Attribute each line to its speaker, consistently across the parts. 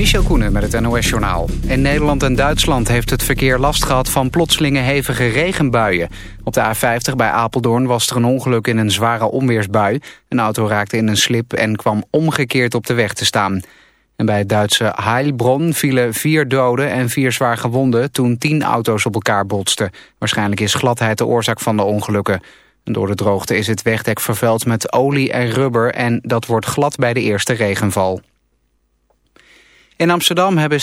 Speaker 1: Michel Koenen met het NOS-journaal. In Nederland en Duitsland heeft het verkeer last gehad van plotselinge hevige regenbuien. Op de A50 bij Apeldoorn was er een ongeluk in een zware onweersbui. Een auto raakte in een slip en kwam omgekeerd op de weg te staan. En bij het Duitse Heilbronn vielen vier doden en vier zwaar gewonden... toen tien auto's op elkaar botsten. Waarschijnlijk is gladheid de oorzaak van de ongelukken. door de droogte is het wegdek vervuild met olie en rubber... en dat wordt glad bij de eerste regenval. In Amsterdam hebben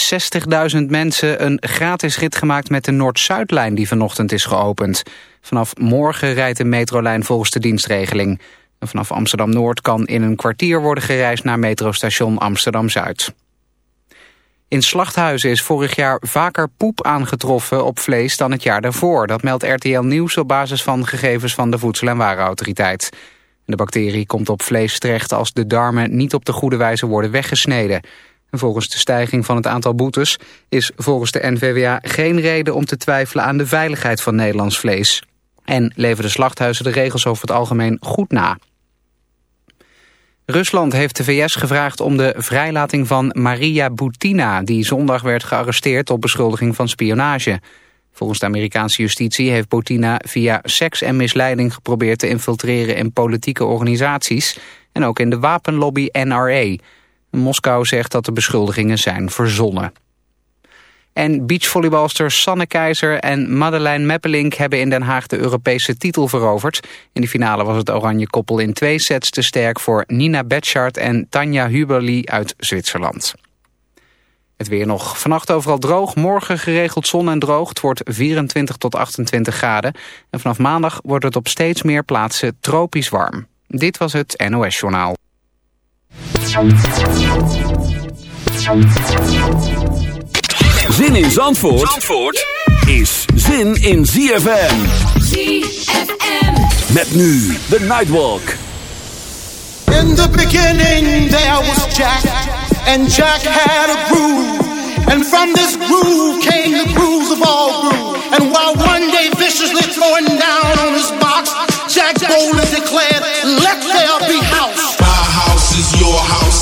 Speaker 1: 60.000 mensen een gratis rit gemaakt met de Noord-Zuidlijn die vanochtend is geopend. Vanaf morgen rijdt de metrolijn volgens de dienstregeling. En vanaf Amsterdam-Noord kan in een kwartier worden gereisd naar metrostation Amsterdam-Zuid. In slachthuizen is vorig jaar vaker poep aangetroffen op vlees dan het jaar daarvoor. Dat meldt RTL Nieuws op basis van gegevens van de Voedsel- en Warenautoriteit. De bacterie komt op vlees terecht als de darmen niet op de goede wijze worden weggesneden. Volgens de stijging van het aantal boetes is volgens de NVWA geen reden om te twijfelen aan de veiligheid van Nederlands vlees. En leven de slachthuizen de regels over het algemeen goed na. Rusland heeft de VS gevraagd om de vrijlating van Maria Butina... die zondag werd gearresteerd op beschuldiging van spionage. Volgens de Amerikaanse justitie heeft Butina via seks en misleiding geprobeerd te infiltreren in politieke organisaties... en ook in de wapenlobby NRA... Moskou zegt dat de beschuldigingen zijn verzonnen. En beachvolleybalsters Sanne Keizer en Madeleine Meppelink hebben in Den Haag de Europese titel veroverd. In de finale was het oranje koppel in twee sets te sterk voor Nina Betschart en Tanja Huberli uit Zwitserland. Het weer nog. Vannacht overal droog. Morgen geregeld zon en droog. Het wordt 24 tot 28 graden. En vanaf maandag wordt het op steeds meer plaatsen tropisch warm. Dit was het NOS Journaal.
Speaker 2: Zin in Zandvoort, Zandvoort is zin in ZFM.
Speaker 3: ZFM.
Speaker 2: Met nu de Nightwalk.
Speaker 4: In the beginning there was Jack. And Jack had a groove. And from this groove came the grooves of all grooves. And while one day viciously throwing down on his box, Jack boldly declared, let there be house
Speaker 5: is house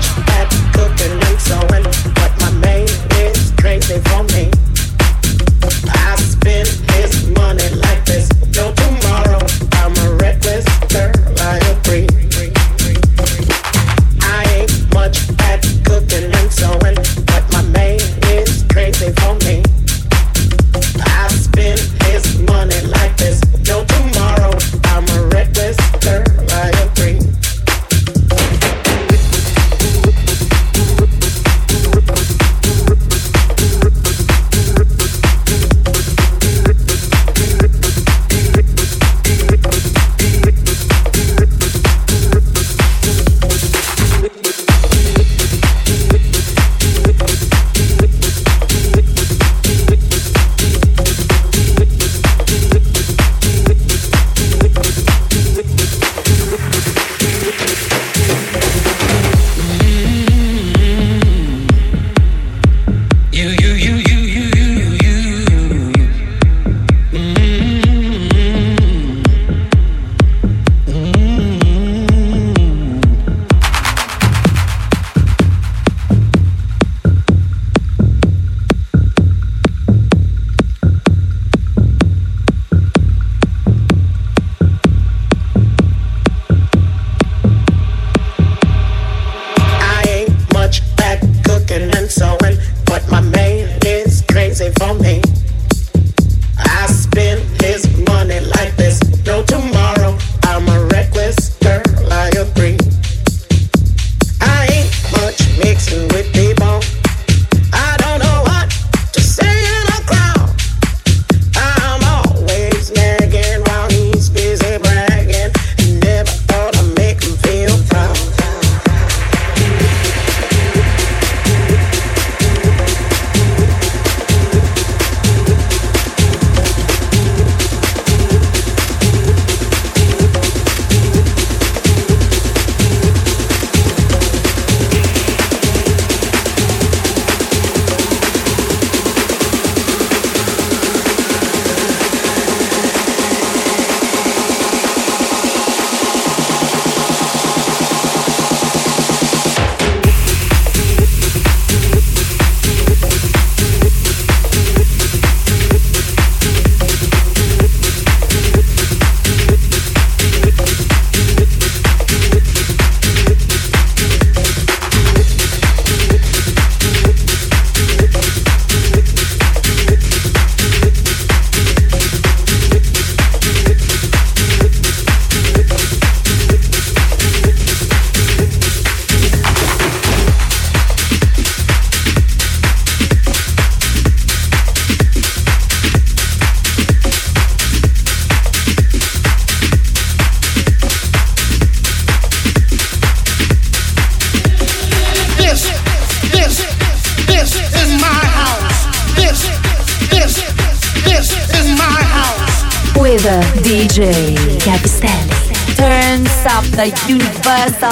Speaker 6: Much at cooking and sewing, but my man is crazy for me.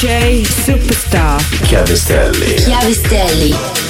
Speaker 7: DJ
Speaker 8: Superstar. Chiavistelli.
Speaker 7: Chiavestelli.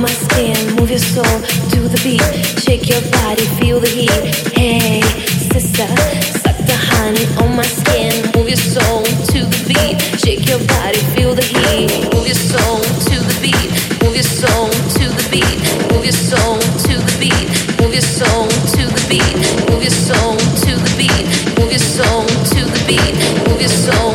Speaker 7: my skin, move your soul to the beat. Shake your body, feel the heat. Hey, sister, suck the honey on my skin, move your soul to the beat. Shake your body, feel the heat. Move your soul to the beat. Move your soul to the beat. Move your soul to the beat. Move your soul to the beat. Move your soul to the beat. Move your soul to the beat. Move your soul.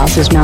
Speaker 9: house is
Speaker 10: not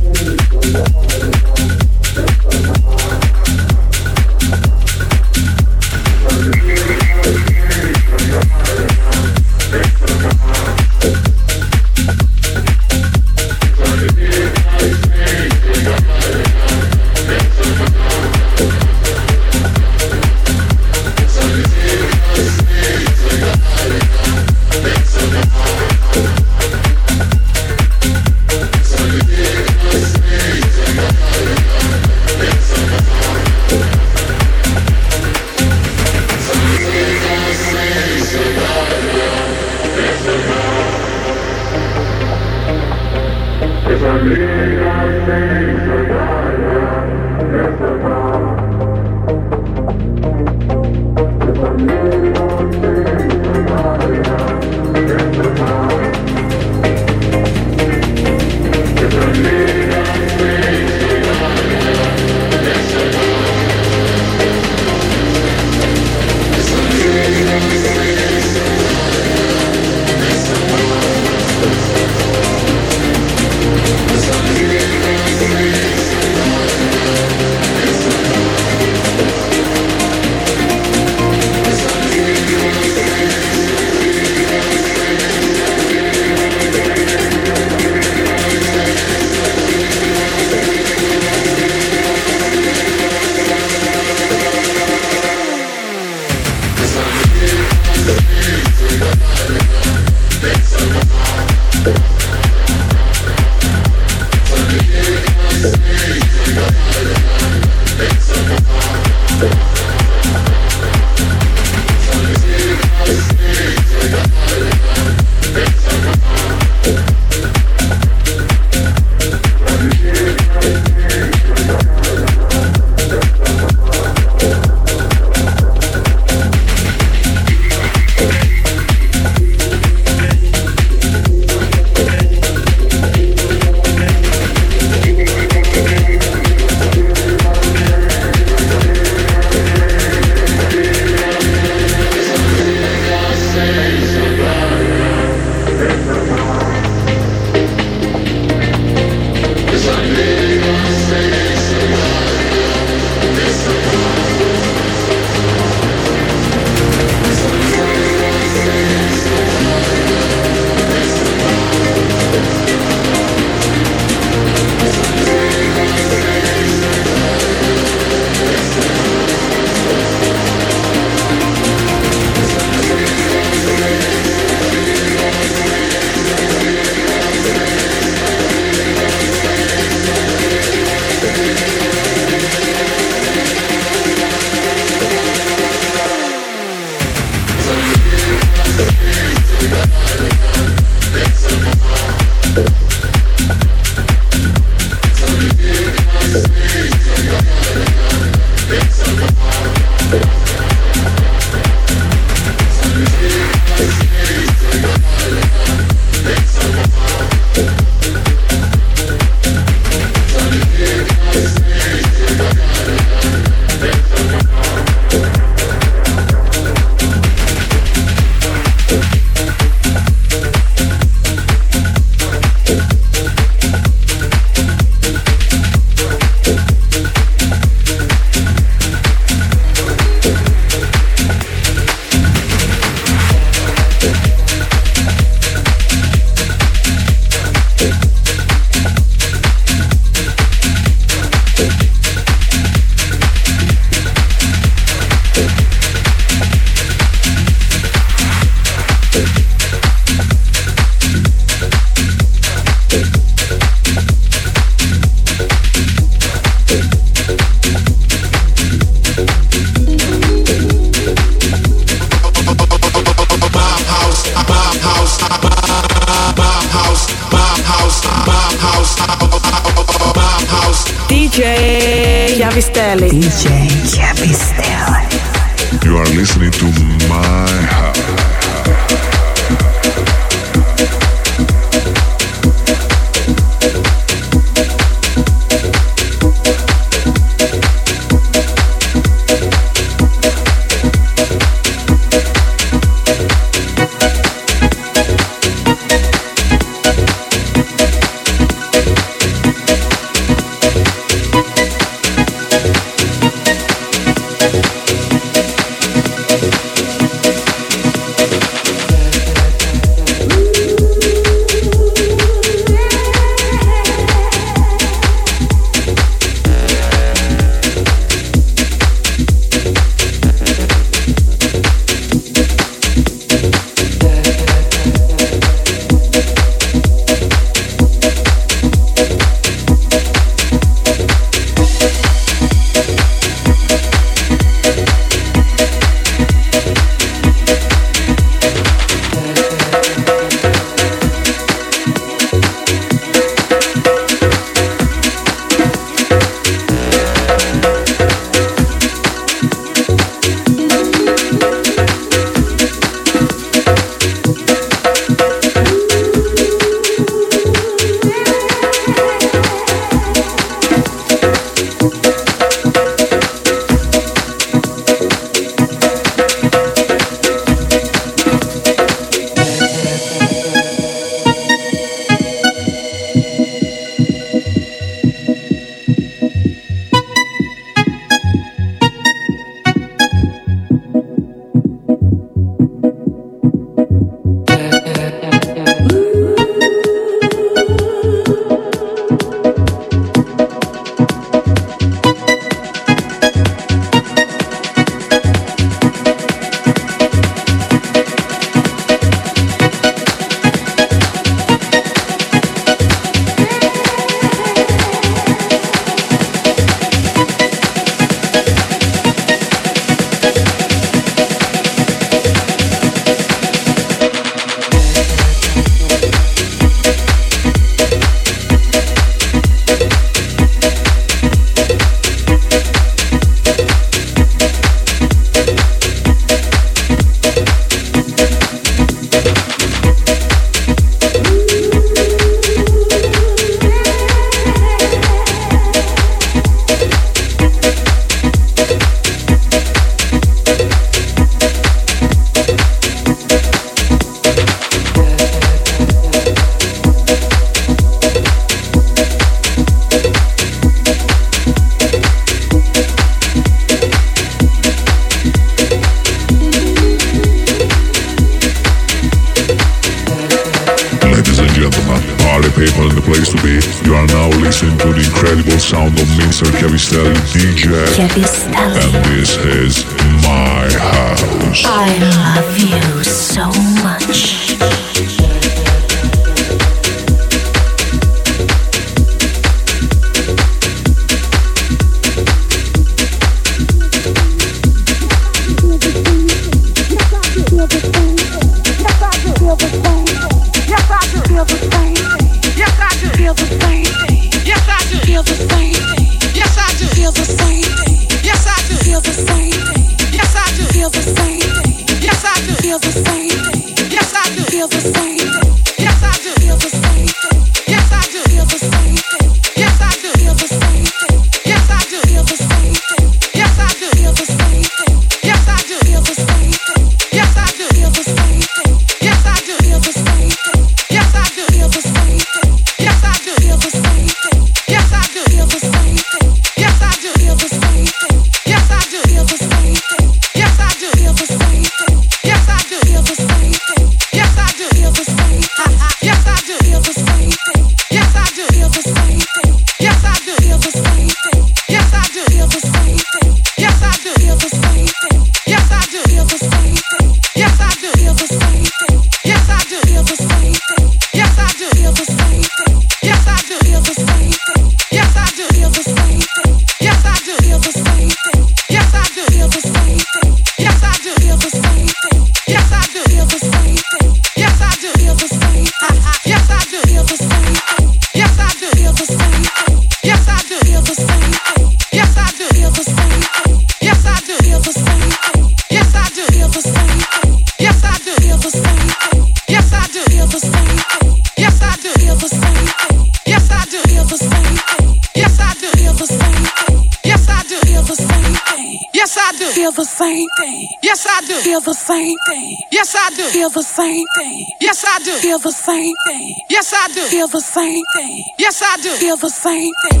Speaker 10: the
Speaker 4: same thing.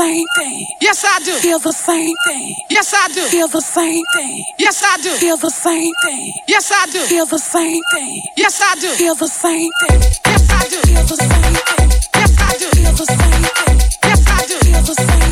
Speaker 4: same thing. Yes, I do. Feel the same thing. Yes, I do. Feel the same thing. Yes, I do. Feel the same thing. Yes, I do. Feel the same thing. Yes, I do. Feel the same thing. Yes, I do. Feel the same thing. Yes, I do. Feel the same thing. Yes, I do. Feel the same. thing.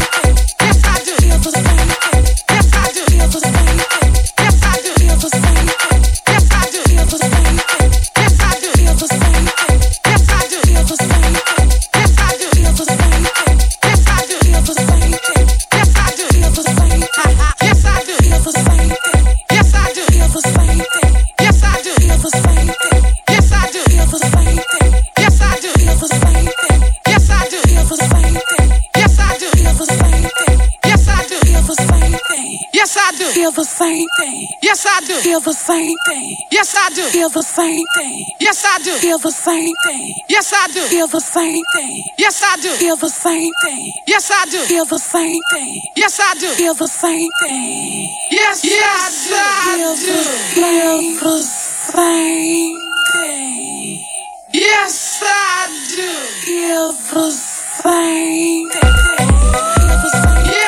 Speaker 4: Feel the same thing. Yes, I do. Feel the same thing. Yes, I do. Feel the same thing. Yes, I do. Feel the same thing. Yes, I do. Feel the same thing. Yes, I do. Feel the same thing. Yes, I do. Feel the same thing. Yes, I do. Feel the same thing. Yes, yes, I do. Feel the same thing. Yes, I do. Feel the same thing. Feel the same thing.